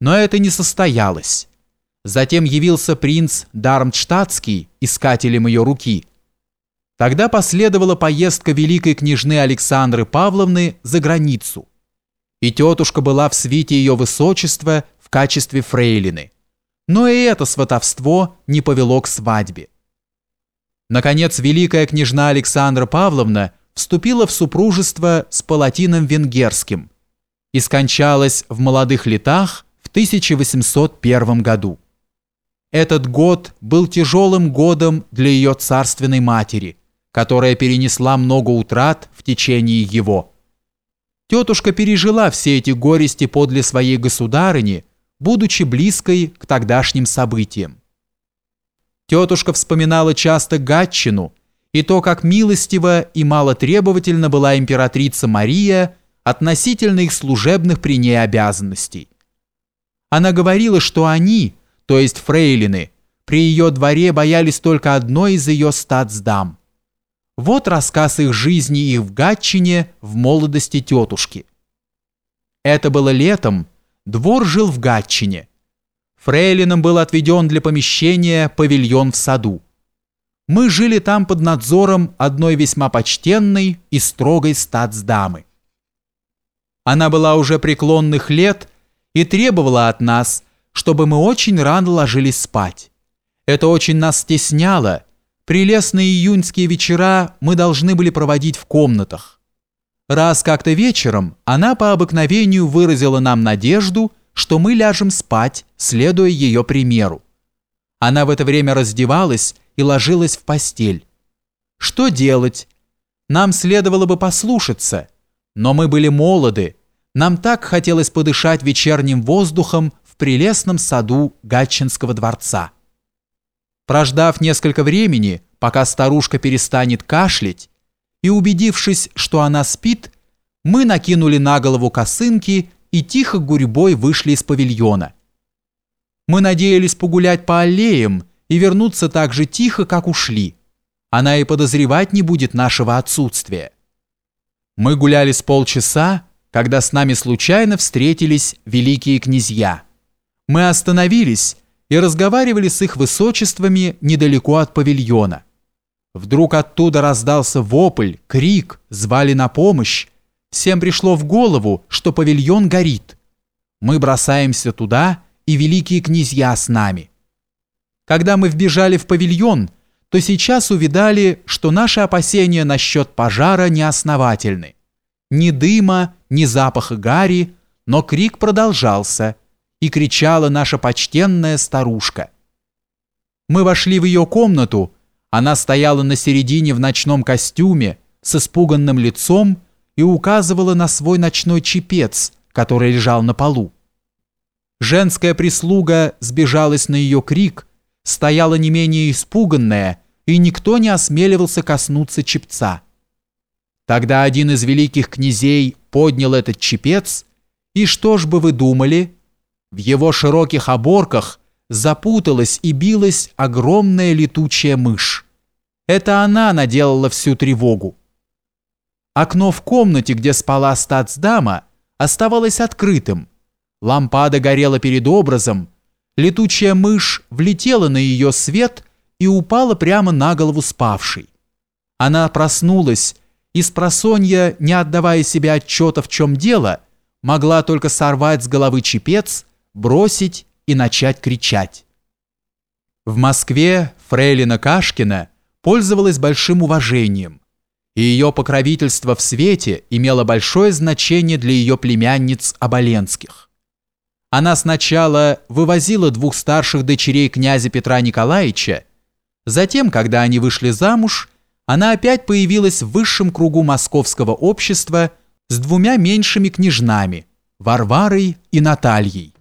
Но это не состоялось. Затем явился принц Дармштадтский, искателем ее руки. Тогда последовала поездка великой княжны Александры Павловны за границу. И тетушка была в свите ее высочества в качестве фрейлины. Но и это сватовство не повело к свадьбе. Наконец, великая княжна Александра Павловна вступила в супружество с палатином венгерским и скончалась в молодых летах 1801 году. Этот год был тяжелым годом для ее царственной матери, которая перенесла много утрат в течение его. Тетушка пережила все эти горести подле своей государыни, будучи близкой к тогдашним событиям. Тетушка вспоминала часто Гатчину и то, как милостиво и малотребовательно была императрица Мария относительно их служебных при ней обязанностей. Она говорила, что они – то есть фрейлины, при ее дворе боялись только одной из ее статсдам. Вот рассказ их жизни их в Гатчине в молодости тетушки. Это было летом, двор жил в Гатчине. Фрейлинам был отведен для помещения павильон в саду. Мы жили там под надзором одной весьма почтенной и строгой статсдамы. Она была уже преклонных лет и требовала от нас – чтобы мы очень рано ложились спать. Это очень нас стесняло. Прелестные июньские вечера мы должны были проводить в комнатах. Раз как-то вечером она по обыкновению выразила нам надежду, что мы ляжем спать, следуя ее примеру. Она в это время раздевалась и ложилась в постель. Что делать? Нам следовало бы послушаться, но мы были молоды, нам так хотелось подышать вечерним воздухом прелестном саду Гатчинского дворца. Прождав несколько времени, пока старушка перестанет кашлять, и убедившись, что она спит, мы накинули на голову косынки и тихо гурьбой вышли из павильона. Мы надеялись погулять по аллеям и вернуться так же тихо, как ушли. Она и подозревать не будет нашего отсутствия. Мы гуляли с полчаса, когда с нами случайно встретились великие князья. Мы остановились и разговаривали с их высочествами недалеко от павильона. Вдруг оттуда раздался вопль, крик, звали на помощь. Всем пришло в голову, что павильон горит. Мы бросаемся туда, и великие князья с нами. Когда мы вбежали в павильон, то сейчас увидали, что наши опасения насчет пожара неосновательны. Ни дыма, ни запаха гари, но крик продолжался – и кричала наша почтенная старушка. Мы вошли в ее комнату, она стояла на середине в ночном костюме, с испуганным лицом и указывала на свой ночной чепец, который лежал на полу. Женская прислуга сбежалась на ее крик, стояла не менее испуганная, и никто не осмеливался коснуться чепца. Тогда один из великих князей поднял этот чепец, и что ж бы вы думали, в его широких оборках запуталась и билась огромная летучая мышь. Это она наделала всю тревогу. Окно в комнате, где спала стацдама, оставалось открытым. Лампада горела перед образом. Летучая мышь влетела на ее свет и упала прямо на голову спавшей. Она проснулась и с просонья, не отдавая себе отчета в чем дело, могла только сорвать с головы чепец бросить и начать кричать. В Москве фрейлина Кашкина пользовалась большим уважением, и ее покровительство в свете имело большое значение для ее племянниц Оболенских. Она сначала вывозила двух старших дочерей князя Петра Николаевича, затем, когда они вышли замуж, она опять появилась в высшем кругу московского общества с двумя меньшими княжнами – Варварой и Натальей.